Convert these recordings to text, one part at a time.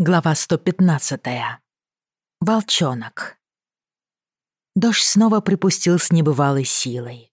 Глава 115. Волчонок. Дождь снова припустил с небывалой силой.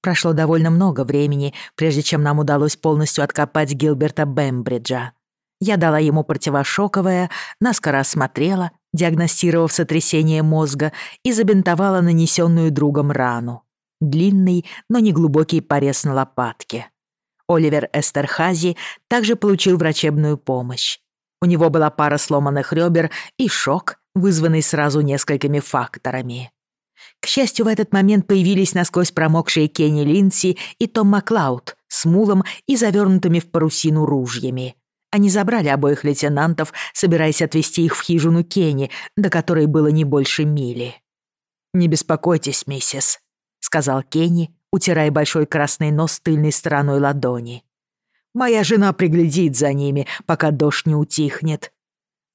Прошло довольно много времени, прежде чем нам удалось полностью откопать Гилберта Бэмбриджа. Я дала ему противошоковое, наскоро осмотрела, диагностировав сотрясение мозга и забинтовала нанесенную другом рану. Длинный, но не глубокий порез на лопатке. Оливер Эстерхази также получил врачебную помощь. У него была пара сломанных ребер и шок, вызванный сразу несколькими факторами. К счастью, в этот момент появились насквозь промокшие Кенни Линси и Том Маклауд с мулом и завернутыми в парусину ружьями. Они забрали обоих лейтенантов, собираясь отвезти их в хижину Кенни, до которой было не больше мили. «Не беспокойтесь, миссис», — сказал Кенни, утирая большой красный нос тыльной стороной ладони. Моя жена приглядит за ними, пока дождь не утихнет.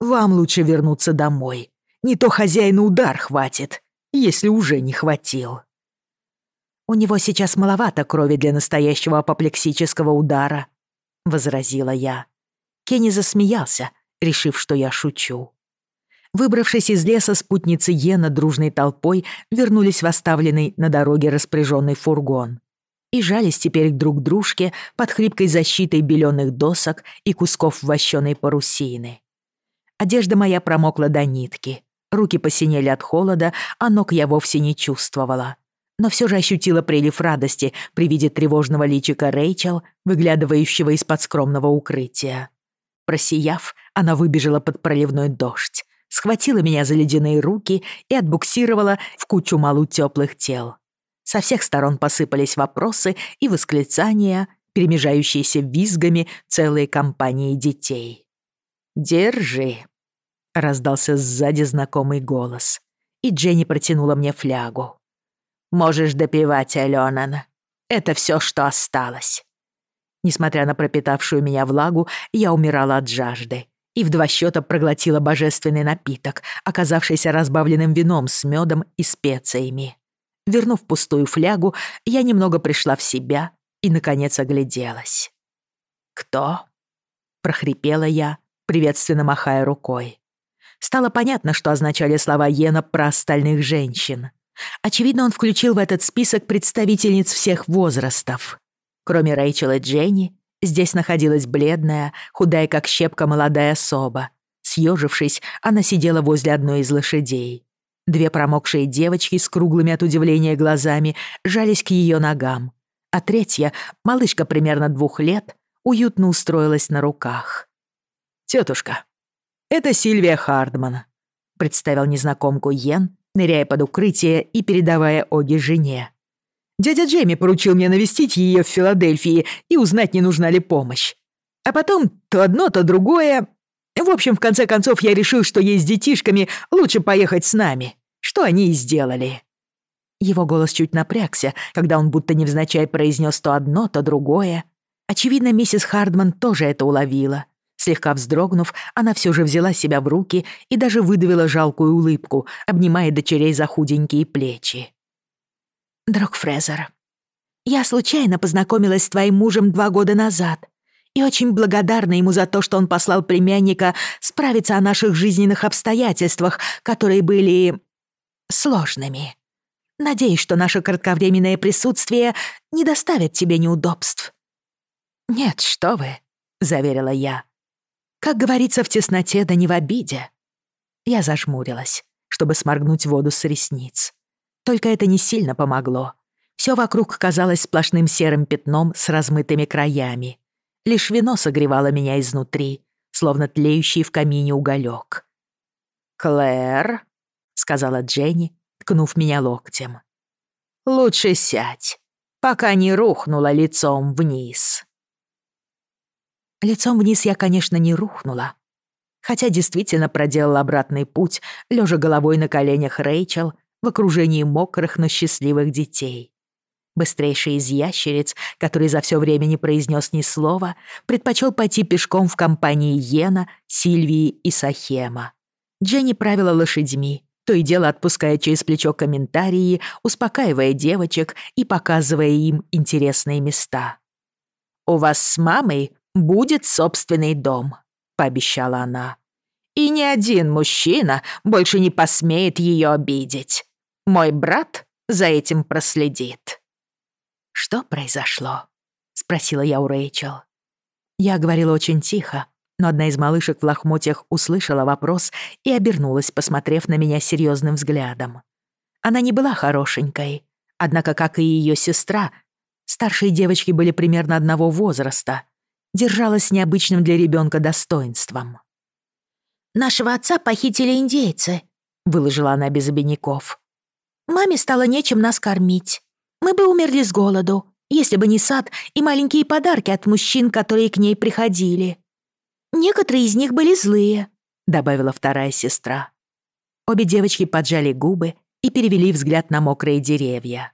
Вам лучше вернуться домой. Не то хозяина удар хватит, если уже не хватил. У него сейчас маловато крови для настоящего апоплексического удара, возразила я. Кенни засмеялся, решив, что я шучу. Выбравшись из леса, спутницы Йена дружной толпой вернулись в оставленный на дороге распоряженный фургон и жались теперь друг к дружке под хлипкой защитой беленых досок и кусков вощеной парусины. Одежда моя промокла до нитки. Руки посинели от холода, а ног я вовсе не чувствовала. Но все же ощутила прилив радости при виде тревожного личика Рэйчел, выглядывающего из-под скромного укрытия. Просияв, она выбежала под проливной дождь, схватила меня за ледяные руки и отбуксировала в кучу малу теплых тел. Со всех сторон посыпались вопросы и восклицания, перемежающиеся визгами целые компании детей. «Держи», — раздался сзади знакомый голос, и Дженни протянула мне флягу. «Можешь допивать, Алёнан. Это все, что осталось». Несмотря на пропитавшую меня влагу, я умирала от жажды и в два счета проглотила божественный напиток, оказавшийся разбавленным вином с медом и специями вернув пустую флягу, я немного пришла в себя и, наконец, огляделась. «Кто?» — прохрипела я, приветственно махая рукой. Стало понятно, что означали слова Йена про остальных женщин. Очевидно, он включил в этот список представительниц всех возрастов. Кроме Рэйчел и Дженни, здесь находилась бледная, худая как щепка молодая особа. Съежившись, она сидела возле одной из лошадей. Две промокшие девочки с круглыми от удивления глазами жались к ее ногам, а третья, малышка примерно двух лет, уютно устроилась на руках. «Тетушка, это Сильвия Хардман», — представил незнакомку Йен, ныряя под укрытие и передавая Оги жене. «Дядя Джейми поручил мне навестить ее в Филадельфии и узнать, не нужна ли помощь. А потом то одно, то другое, в общем, в конце концов, я решил, что ей с детишками лучше поехать с нами. Что они и сделали. Его голос чуть напрягся, когда он будто невзначай произнес то одно, то другое. Очевидно, миссис Хардман тоже это уловила. Слегка вздрогнув, она все же взяла себя в руки и даже выдавила жалкую улыбку, обнимая дочерей за худенькие плечи. «Друг Фрезер, я случайно познакомилась с твоим мужем два года назад», и очень благодарна ему за то, что он послал племянника справиться о наших жизненных обстоятельствах, которые были сложными. Надеюсь, что наше кратковременное присутствие не доставит тебе неудобств». «Нет, что вы», — заверила я. «Как говорится, в тесноте да не в обиде». Я зажмурилась, чтобы сморгнуть воду с ресниц. Только это не сильно помогло. Все вокруг казалось сплошным серым пятном с размытыми краями. Лишь вино согревало меня изнутри, словно тлеющий в камине уголек. «Клэр», — сказала Дженни, ткнув меня локтем, — «лучше сядь, пока не рухнула лицом вниз». Лицом вниз я, конечно, не рухнула, хотя действительно проделала обратный путь, лежа головой на коленях Рэйчел в окружении мокрых, но счастливых детей. Быстрейший из ящериц, который за все время не произнес ни слова, предпочел пойти пешком в компании Йена, Сильвии и Сахема. Дженни правила лошадьми, то и дело отпуская через плечо комментарии, успокаивая девочек и показывая им интересные места. «У вас с мамой будет собственный дом», — пообещала она. И ни один мужчина больше не посмеет ее обидеть. Мой брат за этим проследит». «Что произошло?» — спросила я у Рэйчел. Я говорила очень тихо, но одна из малышек в лохмотьях услышала вопрос и обернулась, посмотрев на меня серьезным взглядом. Она не была хорошенькой, однако, как и ее сестра, старшие девочки были примерно одного возраста, держалась с необычным для ребенка достоинством. «Нашего отца похитили индейцы», — выложила она без обиняков. «Маме стало нечем нас кормить. Мы бы умерли с голоду, если бы не сад и маленькие подарки от мужчин, которые к ней приходили. Некоторые из них были злые», — добавила вторая сестра. Обе девочки поджали губы и перевели взгляд на мокрые деревья.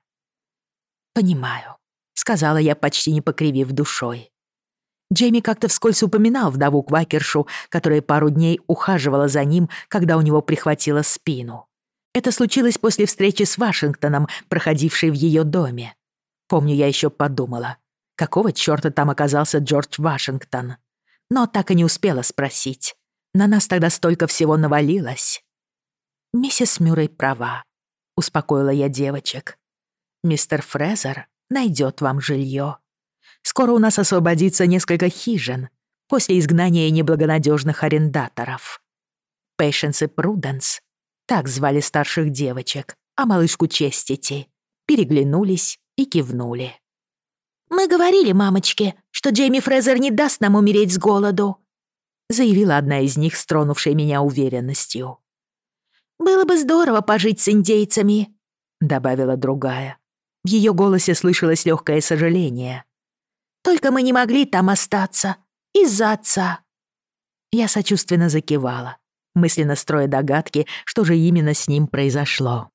«Понимаю», — сказала я, почти не покривив душой. Джейми как-то вскользь упоминал вдову Квакершу, которая пару дней ухаживала за ним, когда у него прихватило спину. Это случилось после встречи с Вашингтоном, проходившей в ее доме. Помню, я еще подумала, какого чёрта там оказался Джордж Вашингтон. Но так и не успела спросить. На нас тогда столько всего навалилось. Миссис Мюррей права, успокоила я девочек. Мистер Фрезер найдет вам жилье. Скоро у нас освободится несколько хижин после изгнания неблагонадежных арендаторов. Пейшенс и Пруденс так звали старших девочек, а малышку Честити, переглянулись и кивнули. «Мы говорили мамочке, что Джейми Фрезер не даст нам умереть с голоду», заявила одна из них, стронувшая меня уверенностью. «Было бы здорово пожить с индейцами», добавила другая. В ее голосе слышалось легкое сожаление. «Только мы не могли там остаться. Из-за отца». Я сочувственно закивала, мысленно строя догадки, что же именно с ним произошло.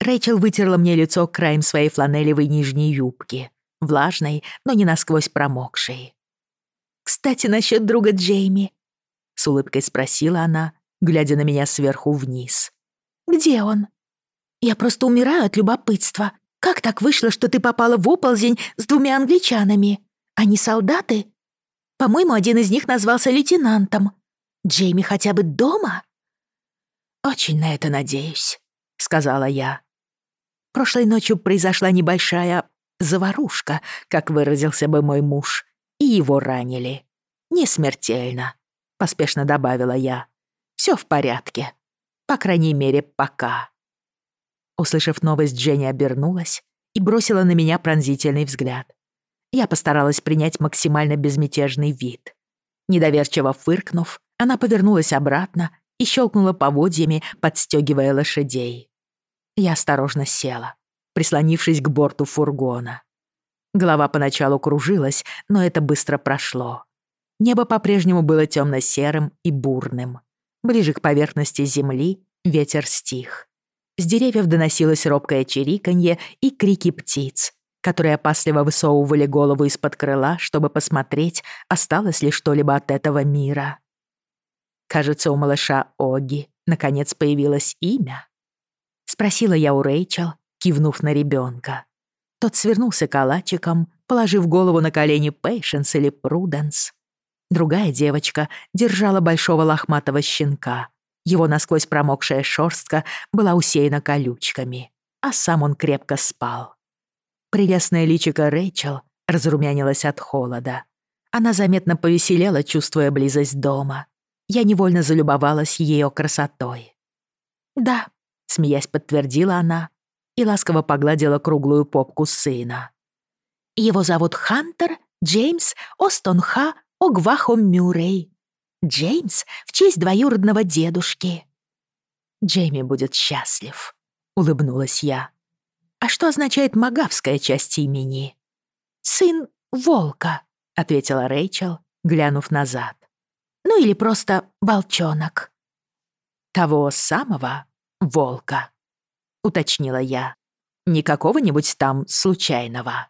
Рэйчел вытерла мне лицо краем своей фланелевой нижней юбки, влажной, но не насквозь промокшей. «Кстати, насчет друга Джейми», — с улыбкой спросила она, глядя на меня сверху вниз. «Где он? Я просто умираю от любопытства. Как так вышло, что ты попала в оползень с двумя англичанами? Они солдаты? По-моему, один из них назвался лейтенантом. Джейми хотя бы дома?» «Очень на это надеюсь», — сказала я. Прошлой ночью произошла небольшая заварушка, как выразился бы мой муж, и его ранили. Не смертельно, поспешно добавила я. Все в порядке. По крайней мере, пока. Услышав новость, Дженни обернулась и бросила на меня пронзительный взгляд. Я постаралась принять максимально безмятежный вид. Недоверчиво фыркнув, она повернулась обратно и щелкнула поводьями, подстегивая лошадей. Я осторожно села, прислонившись к борту фургона. Голова поначалу кружилась, но это быстро прошло. Небо по-прежнему было темно-серым и бурным. Ближе к поверхности земли ветер стих. С деревьев доносилось робкое чириканье и крики птиц, которые опасливо высовывали голову из-под крыла, чтобы посмотреть, осталось ли что-либо от этого мира. Кажется, у малыша Оги наконец появилось имя. Спросила я у Рэйчел, кивнув на ребенка. Тот свернулся калачиком, положив голову на колени Пейшенс или Пруденс. Другая девочка держала большого лохматого щенка. Его насквозь промокшая шерстка была усеяна колючками, а сам он крепко спал. Прелестная личико Рэйчел разрумянилась от холода. Она заметно повеселела, чувствуя близость дома. Я невольно залюбовалась ее красотой. «Да», — смеясь подтвердила она и ласково погладила круглую попку сына. «Его зовут Хантер Джеймс Остонха Огвахо Мюррей. Джеймс в честь двоюродного дедушки». «Джейми будет счастлив», — улыбнулась я. «А что означает магавская часть имени?» «Сын волка», — ответила Рэйчел, глянув назад. «Ну или просто волчонок». «Того самого?» волка», — уточнила я. «Не какого-нибудь там случайного».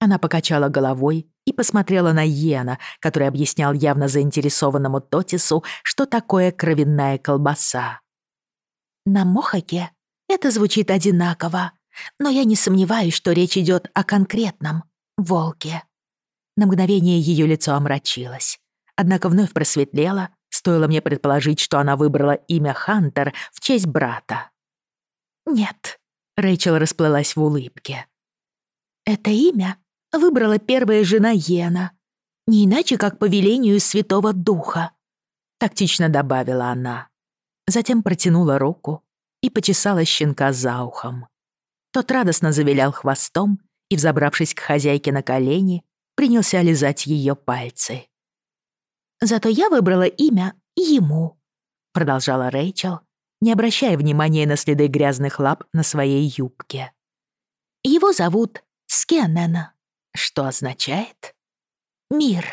Она покачала головой и посмотрела на Йена, который объяснял явно заинтересованному Тотису, что такое кровяная колбаса. «На Мохаке это звучит одинаково, Но я не сомневаюсь, что речь идет о конкретном волке. На мгновение ее лицо омрачилось. Однако вновь просветлело, стоило мне предположить, что она выбрала имя Хантер в честь брата. «Нет», — Рэйчел расплылась в улыбке. «Это имя выбрала первая жена Йена, не иначе, как по велению Святого Духа», — тактично добавила она. Затем протянула руку и почесала щенка за ухом. Тот радостно завилял хвостом и, взобравшись к хозяйке на колени, принялся лизать ее пальцы. «Зато я выбрала имя ему», — продолжала Рэйчел, не обращая внимания на следы грязных лап на своей юбке. «Его зовут Скеннена, что означает «мир».